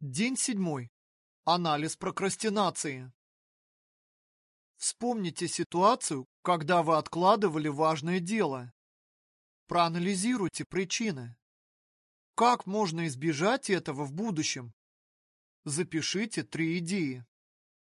День седьмой. Анализ прокрастинации. Вспомните ситуацию, когда вы откладывали важное дело. Проанализируйте причины. Как можно избежать этого в будущем? Запишите три идеи.